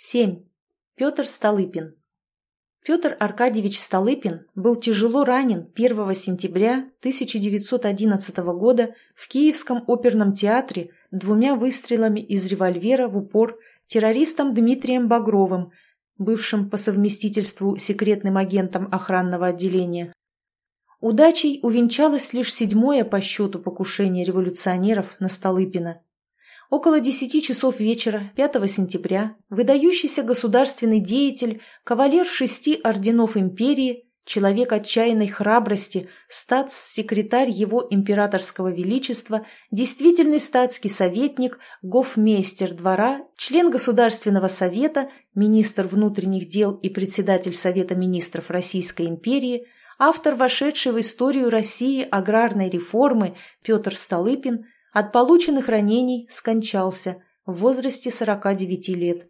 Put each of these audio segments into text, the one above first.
7. Петр Столыпин. Петр Аркадьевич Столыпин был тяжело ранен 1 сентября 1911 года в Киевском оперном театре двумя выстрелами из револьвера в упор террористом Дмитрием Багровым, бывшим по совместительству секретным агентом охранного отделения. Удачей увенчалось лишь седьмое по счету покушение революционеров на Столыпина. Около десяти часов вечера 5 сентября выдающийся государственный деятель, кавалер шести орденов империи, человек отчаянной храбрости, статс-секретарь его императорского величества, действительный статский советник, гофмейстер двора, член Государственного совета, министр внутренних дел и председатель Совета министров Российской империи, автор вошедшей в историю России аграрной реформы Петр Столыпин – от полученных ранений скончался в возрасте 49 лет.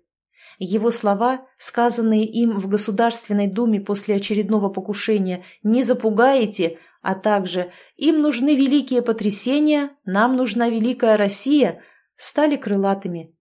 Его слова, сказанные им в Государственной Думе после очередного покушения «Не запугаете», а также «Им нужны великие потрясения, нам нужна великая Россия», стали крылатыми.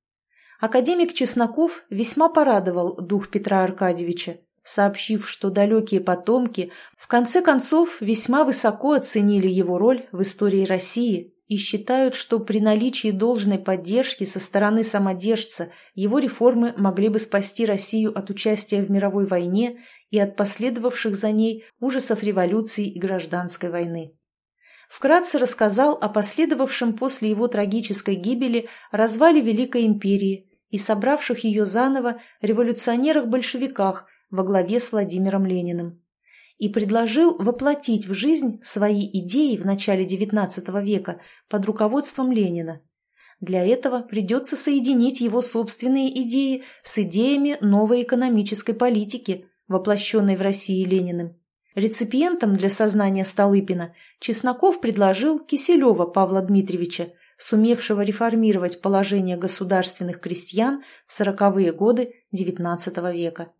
Академик Чесноков весьма порадовал дух Петра Аркадьевича, сообщив, что далекие потомки в конце концов весьма высоко оценили его роль в истории России и считают, что при наличии должной поддержки со стороны самодержца его реформы могли бы спасти Россию от участия в мировой войне и от последовавших за ней ужасов революции и гражданской войны. Вкратце рассказал о последовавшем после его трагической гибели развале Великой империи и собравших ее заново революционерах-большевиках во главе с Владимиром Лениным и предложил воплотить в жизнь свои идеи в начале XIX века под руководством Ленина. Для этого придется соединить его собственные идеи с идеями новой экономической политики, воплощенной в России Лениным. Реципиентом для сознания Столыпина Чесноков предложил Киселева Павла Дмитриевича, сумевшего реформировать положение государственных крестьян в сороковые годы XIX века.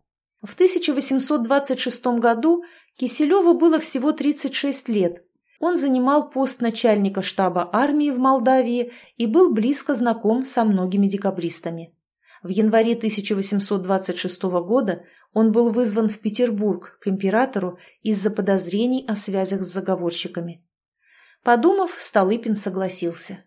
В 1826 году Киселеву было всего 36 лет. Он занимал пост начальника штаба армии в Молдавии и был близко знаком со многими декабристами. В январе 1826 года он был вызван в Петербург к императору из-за подозрений о связях с заговорщиками. Подумав, Столыпин согласился.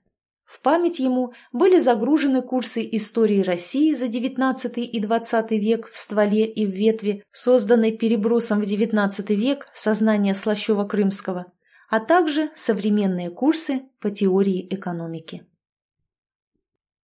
В память ему были загружены курсы истории России за XIX и XX век в стволе и в ветви, созданной перебросом в XIX век сознания Слащева-Крымского, а также современные курсы по теории экономики.